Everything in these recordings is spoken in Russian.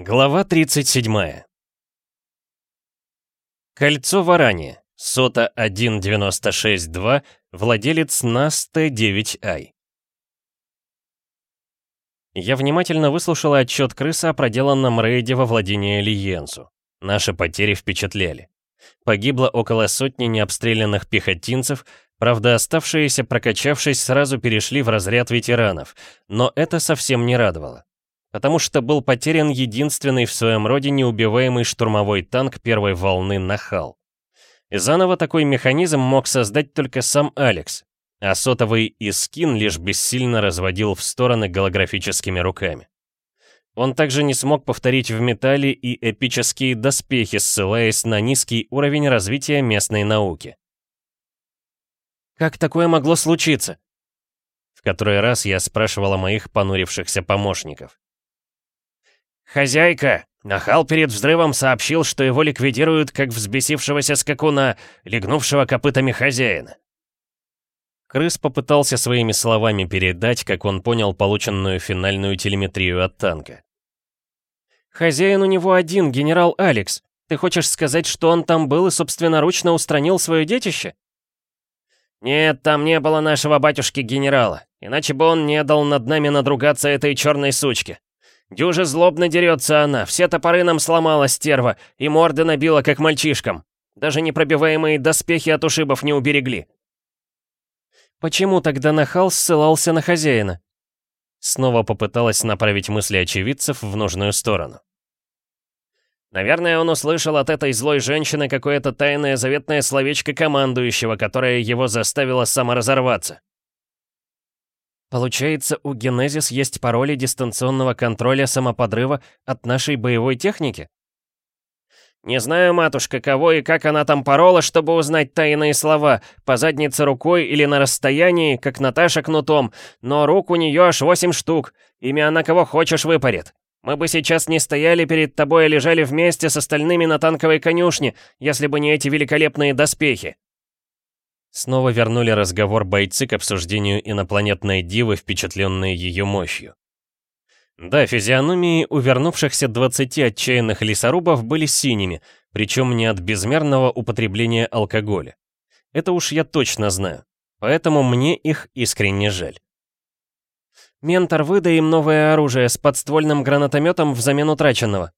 Глава 37. Кольцо Варане, сота 1.96.2, владелец НАС Т9I. Я внимательно выслушал отчет крыса о проделанном рейде во владение Лиенсу. Наши потери впечатляли. Погибло около сотни необстрелянных пехотинцев, правда оставшиеся, прокачавшись, сразу перешли в разряд ветеранов, но это совсем не радовало потому что был потерян единственный в своем роде неубиваемый штурмовой танк первой волны «Нахал». И заново такой механизм мог создать только сам Алекс, а сотовый Искин лишь бессильно разводил в стороны голографическими руками. Он также не смог повторить в металле и эпические доспехи, ссылаясь на низкий уровень развития местной науки. «Как такое могло случиться?» В который раз я спрашивал о моих понурившихся помощников. «Хозяйка!» Нахал перед взрывом сообщил, что его ликвидируют как взбесившегося скакуна, легнувшего копытами хозяина. Крыс попытался своими словами передать, как он понял полученную финальную телеметрию от танка. «Хозяин у него один, генерал Алекс. Ты хочешь сказать, что он там был и собственноручно устранил свое детище?» «Нет, там не было нашего батюшки-генерала, иначе бы он не дал над нами надругаться этой черной сучке. Дюже злобно дерется она, все топоры нам сломала стерва, и морды набила, как мальчишкам. Даже непробиваемые доспехи от ушибов не уберегли. Почему тогда Нахал ссылался на хозяина? Снова попыталась направить мысли очевидцев в нужную сторону. Наверное, он услышал от этой злой женщины какое-то тайное заветное словечко командующего, которое его заставило саморазорваться. Получается, у Генезис есть пароли дистанционного контроля самоподрыва от нашей боевой техники? Не знаю, матушка, кого и как она там порола, чтобы узнать тайные слова, по заднице рукой или на расстоянии, как Наташа кнутом, но рук у нее аж восемь штук, имя она кого хочешь выпарит. Мы бы сейчас не стояли перед тобой, а лежали вместе с остальными на танковой конюшне, если бы не эти великолепные доспехи. Снова вернули разговор бойцы к обсуждению инопланетной дивы, впечатленные ее мощью. Да, физиономии у вернувшихся 20 отчаянных лесорубов были синими, причем не от безмерного употребления алкоголя. Это уж я точно знаю, поэтому мне их искренне жаль. «Ментор, выдай им новое оружие с подствольным гранатометом взамен утраченного».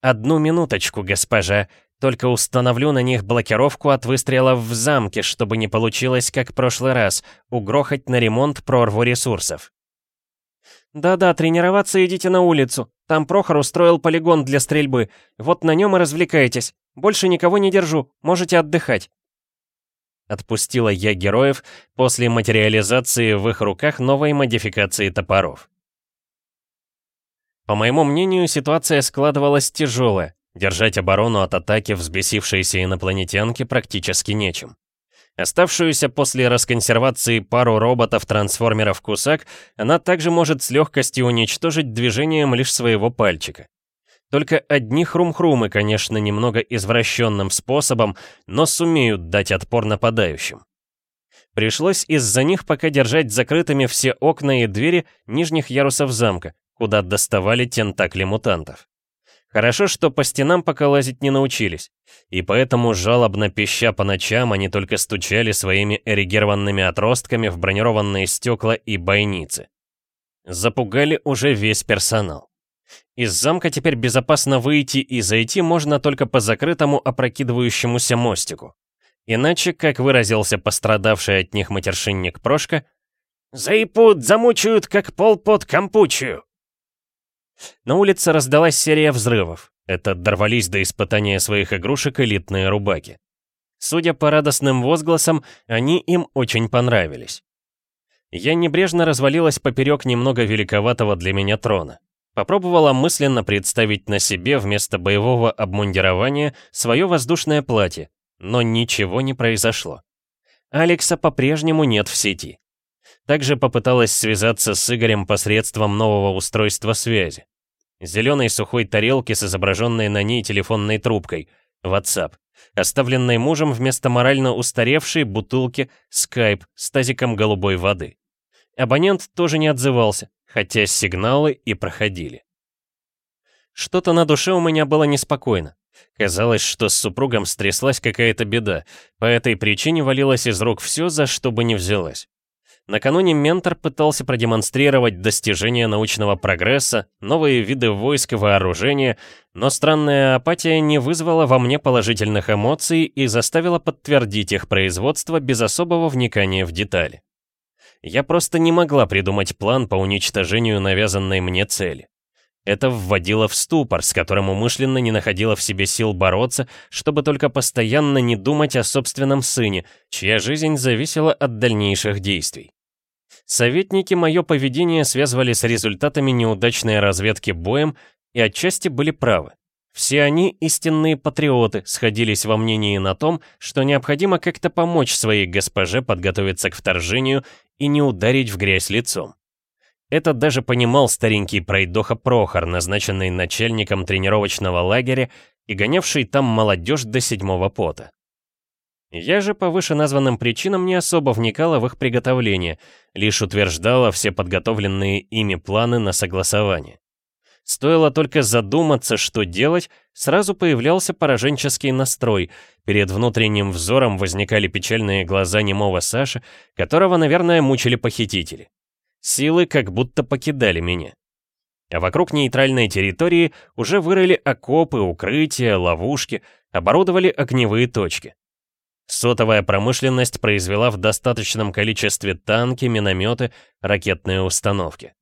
«Одну минуточку, госпожа. Только установлю на них блокировку от выстрелов в замке, чтобы не получилось, как в прошлый раз, угрохать на ремонт прорву ресурсов. «Да-да, тренироваться идите на улицу. Там Прохор устроил полигон для стрельбы. Вот на нем и развлекайтесь. Больше никого не держу. Можете отдыхать». Отпустила я героев после материализации в их руках новой модификации топоров. По моему мнению, ситуация складывалась тяжелая. Держать оборону от атаки взбесившейся инопланетянки практически нечем. Оставшуюся после расконсервации пару роботов-трансформеров кусак она также может с легкостью уничтожить движением лишь своего пальчика. Только одни хрум-хрумы, конечно, немного извращенным способом, но сумеют дать отпор нападающим. Пришлось из-за них пока держать закрытыми все окна и двери нижних ярусов замка, куда доставали тентакли мутантов. Хорошо, что по стенам пока лазить не научились, и поэтому жалобно пища по ночам они только стучали своими эрегированными отростками в бронированные стекла и бойницы. Запугали уже весь персонал. Из замка теперь безопасно выйти и зайти можно только по закрытому опрокидывающемуся мостику. Иначе, как выразился пострадавший от них матершинник Прошка, «Заипут, замучают, как пол под компучию». На улице раздалась серия взрывов. Это дорвались до испытания своих игрушек элитные рубаки. Судя по радостным возгласам, они им очень понравились. Я небрежно развалилась поперек немного великоватого для меня трона. Попробовала мысленно представить на себе вместо боевого обмундирования свое воздушное платье, но ничего не произошло. Алекса по-прежнему нет в сети. Также попыталась связаться с Игорем посредством нового устройства связи зеленой сухой тарелки с изображенной на ней телефонной трубкой, WhatsApp, оставленной мужем вместо морально устаревшей бутылки Skype с тазиком голубой воды. Абонент тоже не отзывался, хотя сигналы и проходили. Что-то на душе у меня было неспокойно. Казалось, что с супругом стряслась какая-то беда, по этой причине валилось из рук все, за что бы ни взялась. Накануне ментор пытался продемонстрировать достижения научного прогресса, новые виды войск и вооружения, но странная апатия не вызвала во мне положительных эмоций и заставила подтвердить их производство без особого вникания в детали. Я просто не могла придумать план по уничтожению навязанной мне цели. Это вводило в ступор, с которым умышленно не находила в себе сил бороться, чтобы только постоянно не думать о собственном сыне, чья жизнь зависела от дальнейших действий. Советники мое поведение связывали с результатами неудачной разведки боем и отчасти были правы. Все они, истинные патриоты, сходились во мнении на том, что необходимо как-то помочь своей госпоже подготовиться к вторжению и не ударить в грязь лицом. Это даже понимал старенький пройдоха Прохор, назначенный начальником тренировочного лагеря и гонявший там молодежь до седьмого пота. Я же по вышеназванным причинам не особо вникала в их приготовление, лишь утверждала все подготовленные ими планы на согласование. Стоило только задуматься, что делать, сразу появлялся пораженческий настрой. Перед внутренним взором возникали печальные глаза немого Саши, которого, наверное, мучили похитители. Силы как будто покидали меня. А вокруг нейтральной территории уже вырыли окопы, укрытия, ловушки, оборудовали огневые точки. Сотовая промышленность произвела в достаточном количестве танки, минометы, ракетные установки.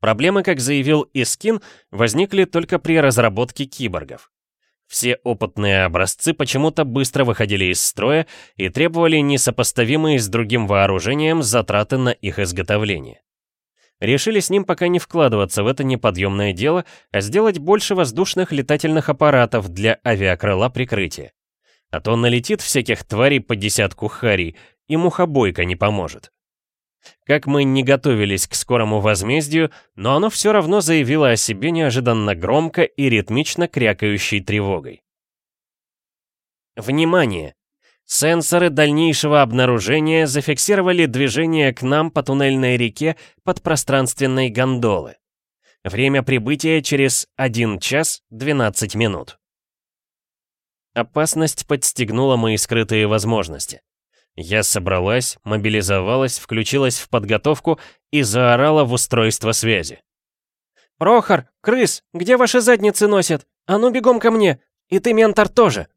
Проблемы, как заявил Искин, возникли только при разработке киборгов. Все опытные образцы почему-то быстро выходили из строя и требовали несопоставимые с другим вооружением затраты на их изготовление. Решили с ним пока не вкладываться в это неподъемное дело, а сделать больше воздушных летательных аппаратов для авиакрыла прикрытия. А то налетит всяких тварей по десятку харей, и мухобойка не поможет. Как мы не готовились к скорому возмездию, но оно все равно заявило о себе неожиданно громко и ритмично крякающей тревогой. Внимание! Сенсоры дальнейшего обнаружения зафиксировали движение к нам по туннельной реке под пространственной гондолы. Время прибытия через 1 час 12 минут. Опасность подстегнула мои скрытые возможности. Я собралась, мобилизовалась, включилась в подготовку и заорала в устройство связи. «Прохор! Крыс! Где ваши задницы носят? А ну бегом ко мне! И ты, ментор, тоже!»